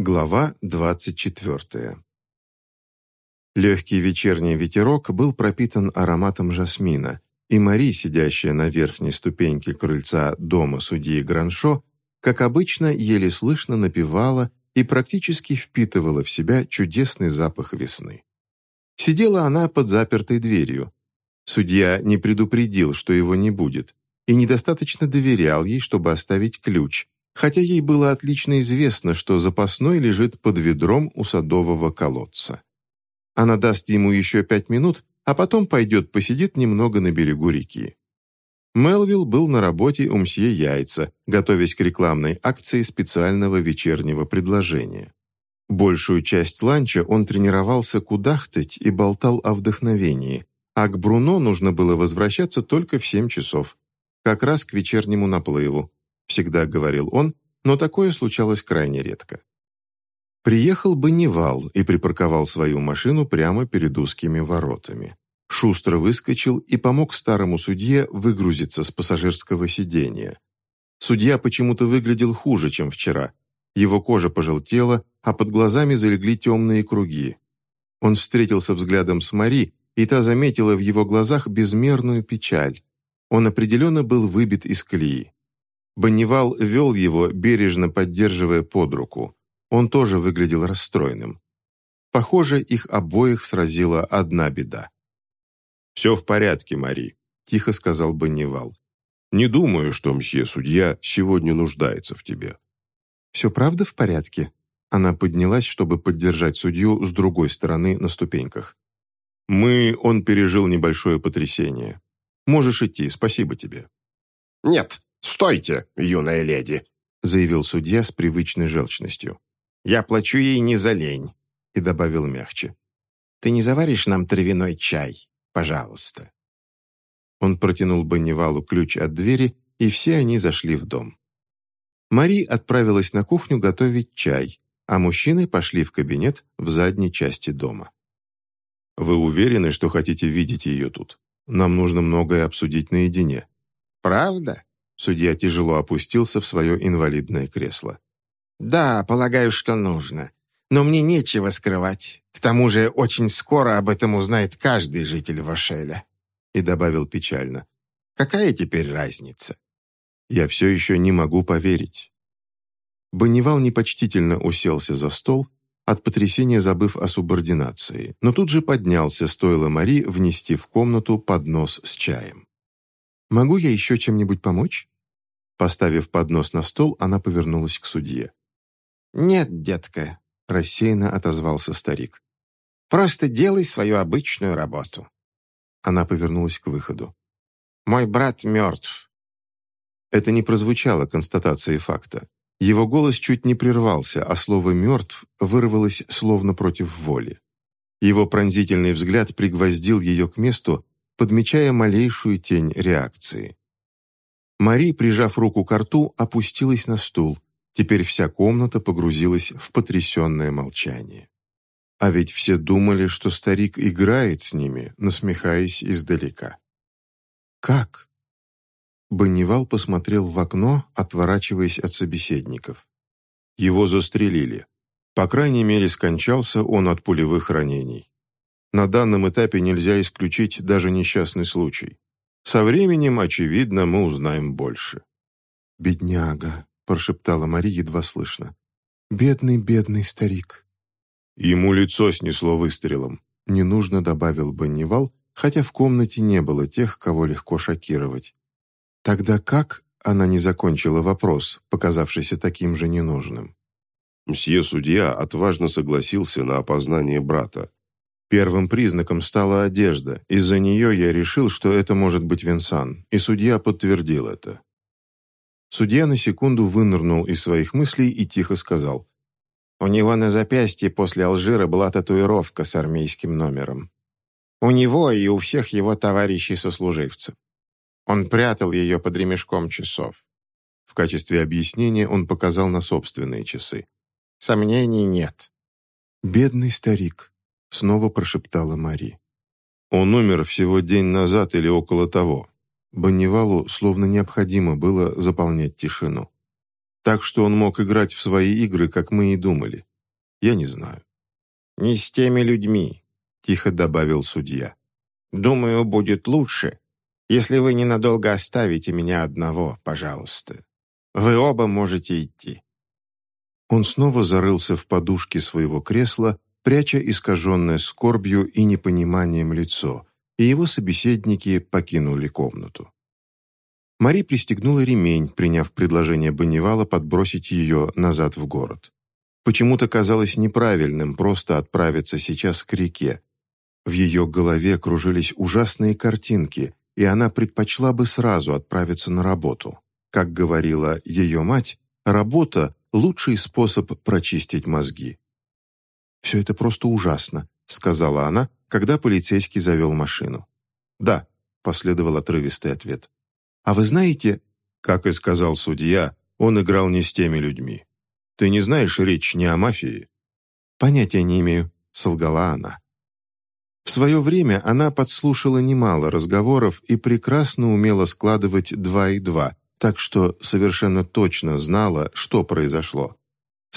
Глава 24. Легкий вечерний ветерок был пропитан ароматом жасмина, и Мари, сидящая на верхней ступеньке крыльца дома судьи Граншо, как обычно, еле слышно напевала и практически впитывала в себя чудесный запах весны. Сидела она под запертой дверью. Судья не предупредил, что его не будет, и недостаточно доверял ей, чтобы оставить ключ – хотя ей было отлично известно, что запасной лежит под ведром у садового колодца. Она даст ему еще пять минут, а потом пойдет посидит немного на берегу реки. Мелвилл был на работе у мсье Яйца, готовясь к рекламной акции специального вечернего предложения. Большую часть ланча он тренировался кудахтать и болтал о вдохновении, а к Бруно нужно было возвращаться только в семь часов, как раз к вечернему наплыву всегда говорил он, но такое случалось крайне редко. Приехал бы Невал и припарковал свою машину прямо перед узкими воротами. Шустро выскочил и помог старому судье выгрузиться с пассажирского сидения. Судья почему-то выглядел хуже, чем вчера. Его кожа пожелтела, а под глазами залегли темные круги. Он встретился взглядом с Мари, и та заметила в его глазах безмерную печаль. Он определенно был выбит из колеи. Бонневал вел его, бережно поддерживая под руку. Он тоже выглядел расстроенным. Похоже, их обоих сразила одна беда. «Все в порядке, Мари», – тихо сказал Бонневал. «Не думаю, что мсье судья сегодня нуждается в тебе». «Все правда в порядке?» Она поднялась, чтобы поддержать судью с другой стороны на ступеньках. «Мы... Он пережил небольшое потрясение. Можешь идти, спасибо тебе». «Нет, «Стойте, юная леди», — заявил судья с привычной желчностью. «Я плачу ей не за лень», — и добавил мягче. «Ты не заваришь нам травяной чай, пожалуйста?» Он протянул Бонневалу ключ от двери, и все они зашли в дом. Мари отправилась на кухню готовить чай, а мужчины пошли в кабинет в задней части дома. «Вы уверены, что хотите видеть ее тут? Нам нужно многое обсудить наедине». «Правда?» Судья тяжело опустился в свое инвалидное кресло. «Да, полагаю, что нужно. Но мне нечего скрывать. К тому же очень скоро об этом узнает каждый житель Вашеля». И добавил печально. «Какая теперь разница?» «Я все еще не могу поверить». Бонневал непочтительно уселся за стол, от потрясения забыв о субординации, но тут же поднялся, стоило Мари внести в комнату поднос с чаем. «Могу я еще чем-нибудь помочь?» Поставив поднос на стол, она повернулась к судье. «Нет, детка», — рассеянно отозвался старик. «Просто делай свою обычную работу». Она повернулась к выходу. «Мой брат мертв». Это не прозвучало констатацией факта. Его голос чуть не прервался, а слово «мертв» вырвалось словно против воли. Его пронзительный взгляд пригвоздил ее к месту, подмечая малейшую тень реакции. Мари, прижав руку к рту, опустилась на стул. Теперь вся комната погрузилась в потрясенное молчание. А ведь все думали, что старик играет с ними, насмехаясь издалека. «Как?» Бонневал посмотрел в окно, отворачиваясь от собеседников. Его застрелили. По крайней мере, скончался он от пулевых ранений. На данном этапе нельзя исключить даже несчастный случай. Со временем, очевидно, мы узнаем больше». «Бедняга», — прошептала Мария едва слышно. «Бедный, бедный старик». Ему лицо снесло выстрелом. Не нужно, добавил Бонневал, хотя в комнате не было тех, кого легко шокировать. Тогда как она не закончила вопрос, показавшийся таким же ненужным? Мсье судья отважно согласился на опознание брата, Первым признаком стала одежда. Из-за нее я решил, что это может быть Винсан, и судья подтвердил это. Судья на секунду вынырнул из своих мыслей и тихо сказал. «У него на запястье после Алжира была татуировка с армейским номером. У него и у всех его товарищей-сослуживцев. Он прятал ее под ремешком часов. В качестве объяснения он показал на собственные часы. Сомнений нет. «Бедный старик», Снова прошептала Мари. Он умер всего день назад или около того. Бонневалу словно необходимо было заполнять тишину. Так что он мог играть в свои игры, как мы и думали. Я не знаю». «Не с теми людьми», — тихо добавил судья. «Думаю, будет лучше, если вы ненадолго оставите меня одного, пожалуйста. Вы оба можете идти». Он снова зарылся в подушки своего кресла, пряча искаженное скорбью и непониманием лицо, и его собеседники покинули комнату. Мари пристегнула ремень, приняв предложение Бонневала подбросить ее назад в город. Почему-то казалось неправильным просто отправиться сейчас к реке. В ее голове кружились ужасные картинки, и она предпочла бы сразу отправиться на работу. Как говорила ее мать, работа – лучший способ прочистить мозги. «Все это просто ужасно», — сказала она, когда полицейский завел машину. «Да», — последовал отрывистый ответ. «А вы знаете...» Как и сказал судья, он играл не с теми людьми. «Ты не знаешь, речь не о мафии?» «Понятия не имею», — солгала она. В свое время она подслушала немало разговоров и прекрасно умела складывать два и два, так что совершенно точно знала, что произошло.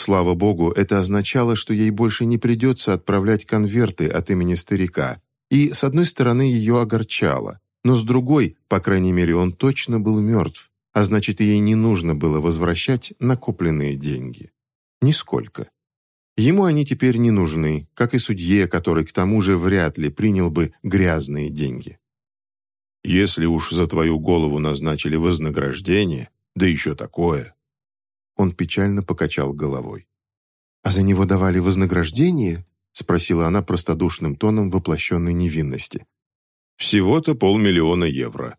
Слава богу, это означало, что ей больше не придется отправлять конверты от имени старика, и, с одной стороны, ее огорчало, но с другой, по крайней мере, он точно был мертв, а значит, ей не нужно было возвращать накопленные деньги. Нисколько. Ему они теперь не нужны, как и судье, который к тому же вряд ли принял бы грязные деньги. «Если уж за твою голову назначили вознаграждение, да еще такое», он печально покачал головой. «А за него давали вознаграждение?» — спросила она простодушным тоном воплощенной невинности. «Всего-то полмиллиона евро».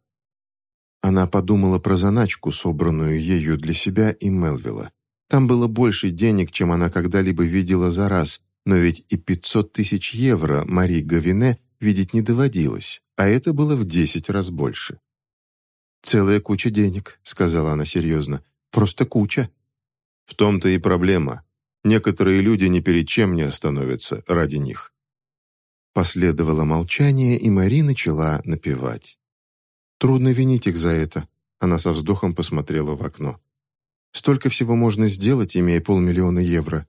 Она подумала про заначку, собранную ею для себя и Мелвилла. Там было больше денег, чем она когда-либо видела за раз, но ведь и 500 тысяч евро Мари Гавине видеть не доводилось, а это было в десять раз больше. «Целая куча денег», — сказала она серьезно. «Просто куча». В том-то и проблема. Некоторые люди ни перед чем не остановятся ради них. Последовало молчание, и Мари начала напевать. «Трудно винить их за это», — она со вздохом посмотрела в окно. «Столько всего можно сделать, имея полмиллиона евро».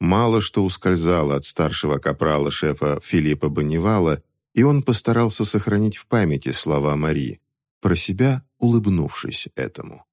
Мало что ускользало от старшего капрала шефа Филиппа Бонневала, и он постарался сохранить в памяти слова Марии, про себя улыбнувшись этому.